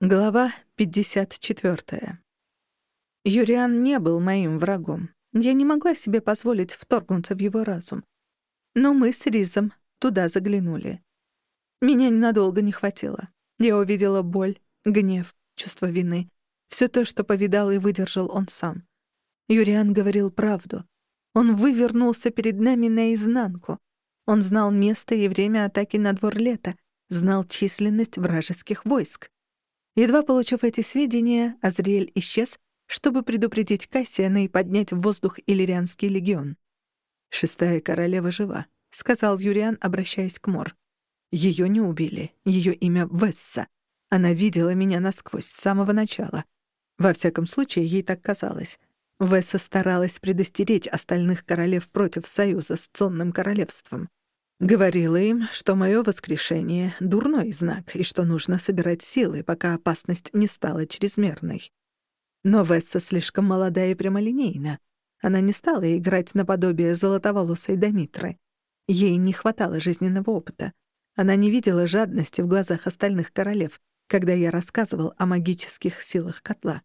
Глава 54. Юриан не был моим врагом. Я не могла себе позволить вторгнуться в его разум. Но мы с Ризом туда заглянули. Меня ненадолго не хватило. Я увидела боль, гнев, чувство вины. Все то, что повидал и выдержал он сам. Юриан говорил правду. Он вывернулся перед нами наизнанку. Он знал место и время атаки на двор лета, знал численность вражеских войск. Едва получив эти сведения, Азриэль исчез, чтобы предупредить Кассиана и поднять в воздух Иллирианский легион. «Шестая королева жива», — сказал Юриан, обращаясь к Мор. «Ее не убили. Ее имя Весса. Она видела меня насквозь с самого начала. Во всяком случае, ей так казалось. Весса старалась предостеречь остальных королев против союза с Цонным королевством. Говорила им, что мое воскрешение — дурной знак и что нужно собирать силы, пока опасность не стала чрезмерной. Но Весса слишком молода и прямолинейна. Она не стала играть наподобие золотоволосой Домитры. Ей не хватало жизненного опыта. Она не видела жадности в глазах остальных королев, когда я рассказывал о магических силах котла.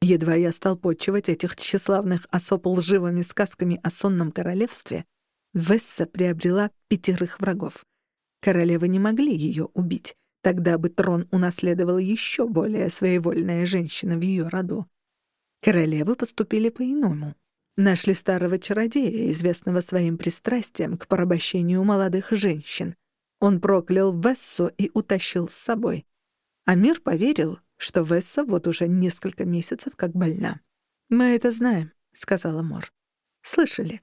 Едва я стал подчивать этих тщеславных особ лживыми сказками о сонном королевстве — Весса приобрела пятерых врагов. Королевы не могли ее убить, тогда бы трон унаследовала еще более своевольная женщина в ее роду. Королевы поступили по-иному. Нашли старого чародея, известного своим пристрастием к порабощению молодых женщин. Он проклял Вессу и утащил с собой. А мир поверил, что Весса вот уже несколько месяцев как больна. «Мы это знаем», — сказала Мор. «Слышали?»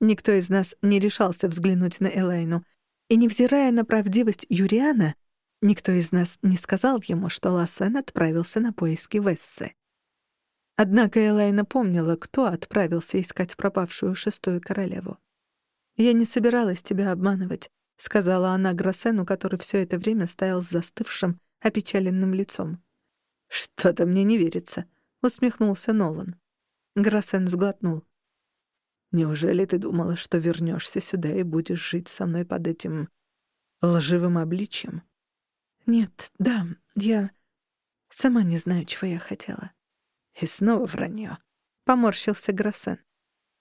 Никто из нас не решался взглянуть на Элайну, и, невзирая на правдивость Юриана, никто из нас не сказал ему, что Лассен отправился на поиски Вессы. Однако Элайна помнила, кто отправился искать пропавшую шестую королеву. «Я не собиралась тебя обманывать», — сказала она Гроссену, который все это время стоял с застывшим, опечаленным лицом. «Что-то мне не верится», — усмехнулся Нолан. Гроссен сглотнул. Неужели ты думала, что вернешься сюда и будешь жить со мной под этим лживым обличьем? Нет, да, я сама не знаю, чего я хотела. И снова вранье. Поморщился Гроссен.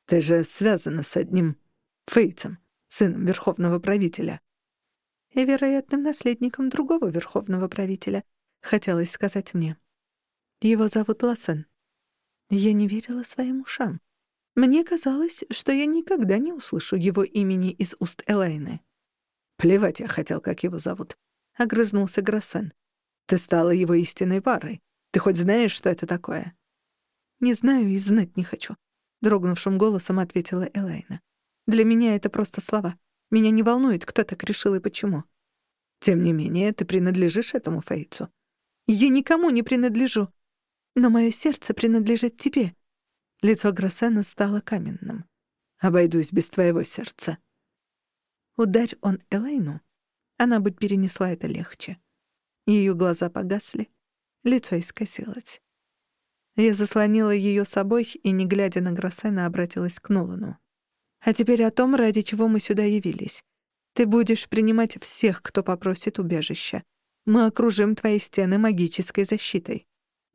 Ты же связана с одним Фейтом, сыном верховного правителя. И вероятным наследником другого верховного правителя, хотелось сказать мне. Его зовут Лассен. Я не верила своим ушам. Мне казалось, что я никогда не услышу его имени из уст Элайны. «Плевать я хотел, как его зовут», — огрызнулся Гроссен. «Ты стала его истинной парой. Ты хоть знаешь, что это такое?» «Не знаю и знать не хочу», — дрогнувшим голосом ответила Элайна. «Для меня это просто слова. Меня не волнует, кто так решил и почему». «Тем не менее, ты принадлежишь этому Фейцу». «Я никому не принадлежу. Но мое сердце принадлежит тебе», Лицо Гроссена стало каменным. «Обойдусь без твоего сердца». Ударь он Элейну, она бы перенесла это легче. Ее глаза погасли, лицо искосилось. Я заслонила ее собой и, не глядя на Гроссена, обратилась к Нолану. «А теперь о том, ради чего мы сюда явились. Ты будешь принимать всех, кто попросит убежища. Мы окружим твои стены магической защитой.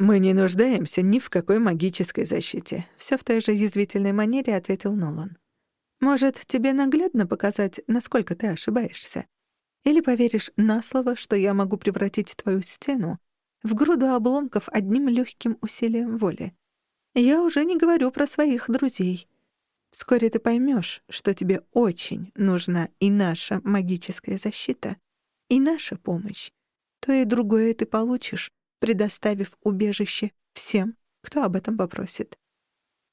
«Мы не нуждаемся ни в какой магической защите», — всё в той же язвительной манере ответил Нолан. «Может, тебе наглядно показать, насколько ты ошибаешься? Или поверишь на слово, что я могу превратить твою стену в груду обломков одним лёгким усилием воли? Я уже не говорю про своих друзей. Вскоре ты поймёшь, что тебе очень нужна и наша магическая защита, и наша помощь. То и другое ты получишь, предоставив убежище всем, кто об этом попросит.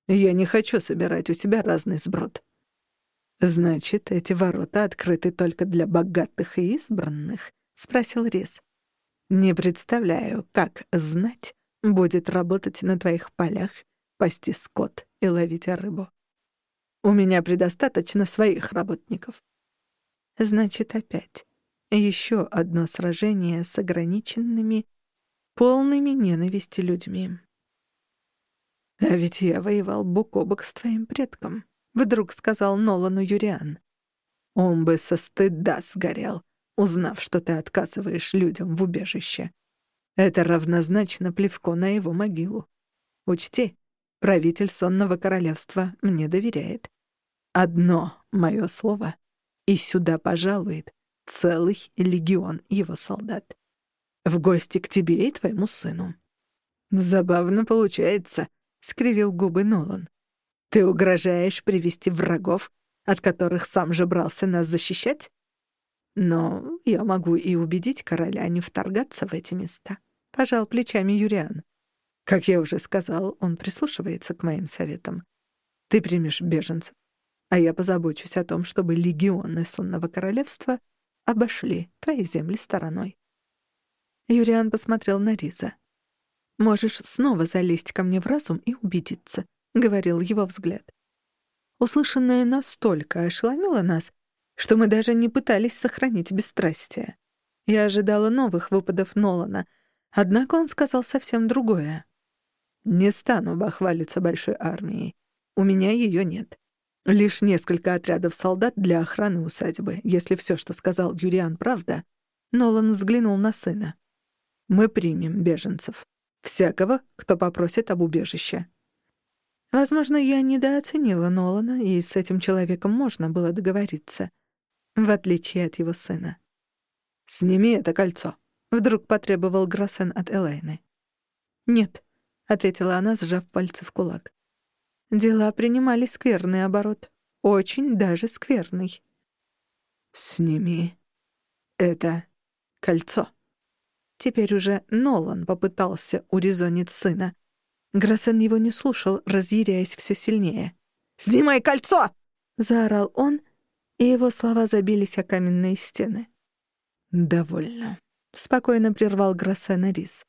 «Я не хочу собирать у тебя разный сброд». «Значит, эти ворота открыты только для богатых и избранных?» — спросил Рис. «Не представляю, как знать будет работать на твоих полях, пасти скот и ловить рыбу. У меня предостаточно своих работников». «Значит, опять еще одно сражение с ограниченными полными ненависти людьми. «А ведь я воевал бок о бок с твоим предком», — вдруг сказал Нолану Юриан. «Он бы со стыда сгорел, узнав, что ты отказываешь людям в убежище. Это равнозначно плевко на его могилу. Учти, правитель сонного королевства мне доверяет. Одно мое слово, и сюда пожалует целый легион его солдат. В гости к тебе и твоему сыну. Забавно получается, — скривил губы Нолан. Ты угрожаешь привести врагов, от которых сам же брался нас защищать? Но я могу и убедить короля не вторгаться в эти места. Пожал плечами Юриан. Как я уже сказал, он прислушивается к моим советам. Ты примешь беженцев, а я позабочусь о том, чтобы легионы Сонного Королевства обошли твои земли стороной. Юриан посмотрел на Риза. «Можешь снова залезть ко мне в разум и убедиться», — говорил его взгляд. Услышанное настолько ошеломило нас, что мы даже не пытались сохранить бесстрастие. Я ожидала новых выпадов Нолана, однако он сказал совсем другое. «Не стану бахвалиться большой армией. У меня ее нет. Лишь несколько отрядов солдат для охраны усадьбы. Если все, что сказал Юриан, правда...» Нолан взглянул на сына. «Мы примем беженцев. Всякого, кто попросит об убежище». Возможно, я недооценила Нолана, и с этим человеком можно было договориться в отличие от его сына. «Сними это кольцо», — вдруг потребовал Гроссен от Элайны. «Нет», — ответила она, сжав пальцы в кулак. Дела принимали скверный оборот. Очень даже скверный. «Сними это кольцо». Теперь уже Нолан попытался урезонить сына. Гроссен его не слушал, разъяряясь все сильнее. «Снимай кольцо!» — заорал он, и его слова забились о каменные стены. «Довольно», — спокойно прервал Гроссена Рис.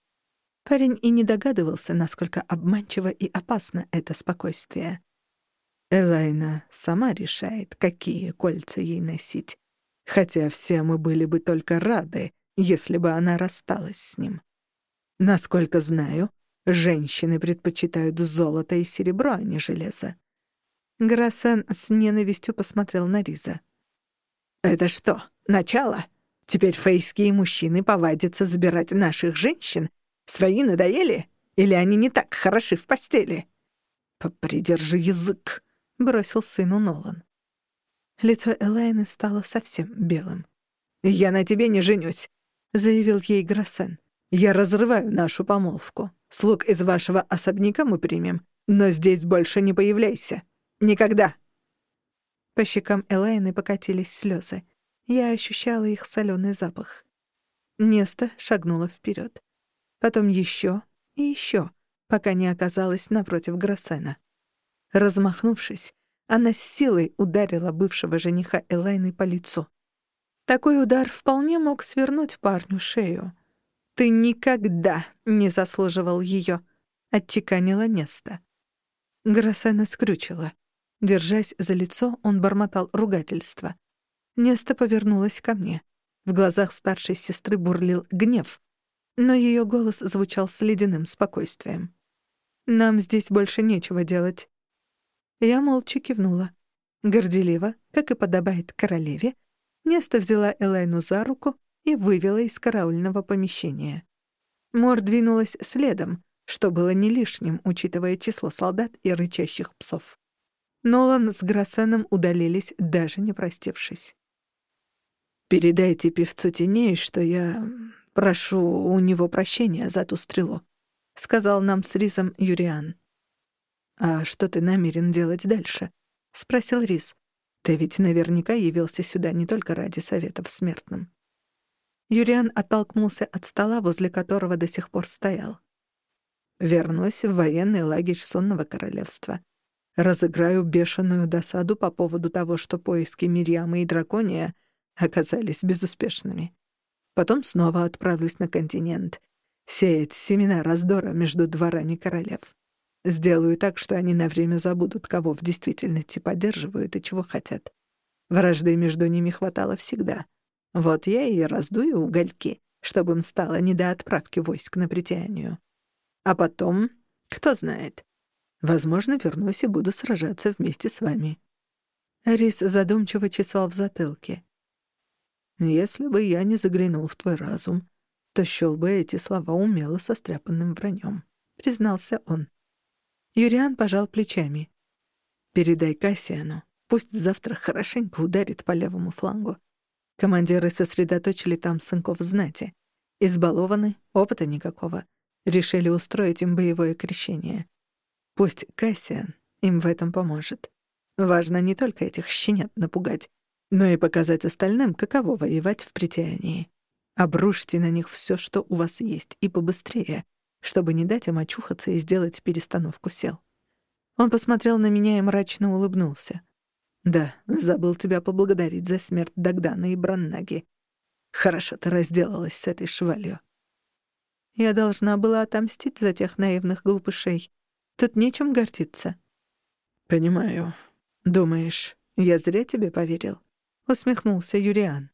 Парень и не догадывался, насколько обманчиво и опасно это спокойствие. Элайна сама решает, какие кольца ей носить, хотя все мы были бы только рады, если бы она рассталась с ним. Насколько знаю, женщины предпочитают золото и серебро, а не железо. Гроссен с ненавистью посмотрел на Риза. «Это что, начало? Теперь фейские мужчины повадятся забирать наших женщин? Свои надоели? Или они не так хороши в постели?» «Попридержи язык», — бросил сыну Нолан. Лицо Элайны стало совсем белым. «Я на тебе не женюсь», — заявил ей Гроссен. «Я разрываю нашу помолвку. Слуг из вашего особняка мы примем, но здесь больше не появляйся. Никогда!» По щекам Элайны покатились слезы. Я ощущала их соленый запах. Неста шагнула вперед. Потом еще и еще, пока не оказалась напротив Гроссена. Размахнувшись, она с силой ударила бывшего жениха Элайны по лицу. Такой удар вполне мог свернуть парню шею. «Ты никогда не заслуживал ее», — отчеканила Неста. Гроссена скрючила. Держась за лицо, он бормотал ругательство. Неста повернулась ко мне. В глазах старшей сестры бурлил гнев, но ее голос звучал с ледяным спокойствием. «Нам здесь больше нечего делать». Я молча кивнула. Горделиво, как и подобает королеве, Неста взяла Элайну за руку и вывела из караульного помещения. Мор двинулась следом, что было не лишним, учитывая число солдат и рычащих псов. Нолан с Гроссеном удалились, даже не простившись. «Передайте певцу теней, что я прошу у него прощения за ту стрелу», — сказал нам с Ризом Юриан. «А что ты намерен делать дальше?» — спросил Риз. «Ты ведь наверняка явился сюда не только ради советов смертным». Юриан оттолкнулся от стола, возле которого до сих пор стоял. «Вернусь в военный лагерь Сонного Королевства разыграю бешеную досаду по поводу того, что поиски Мирьямы и Дракония оказались безуспешными. Потом снова отправлюсь на континент, сеять семена раздора между дворами королев. Сделаю так, что они на время забудут, кого в действительности поддерживают и чего хотят. Вражды между ними хватало всегда. Вот я и раздую угольки, чтобы им стало не до отправки войск на притянию. А потом, кто знает, Возможно, вернусь и буду сражаться вместе с вами». Рис задумчиво чесал в затылке. «Если бы я не заглянул в твой разум, то счёл бы эти слова умело состряпанным враньем, признался он. Юриан пожал плечами. «Передай Кассиану, пусть завтра хорошенько ударит по левому флангу. Командиры сосредоточили там сынков знати. Избалованы, опыта никакого. Решили устроить им боевое крещение. Пусть Кассиан им в этом поможет. Важно не только этих щенят напугать, но и показать остальным, каково воевать в притянии. Обрушьте на них всё, что у вас есть, и побыстрее, чтобы не дать им очухаться и сделать перестановку сил. Он посмотрел на меня и мрачно улыбнулся. «Да, забыл тебя поблагодарить за смерть Дагдана и Браннаги. Хорошо ты разделалась с этой швалью». Я должна была отомстить за тех наивных глупышей. Тут нечем гордиться. «Понимаю. Думаешь, я зря тебе поверил?» — усмехнулся Юриан.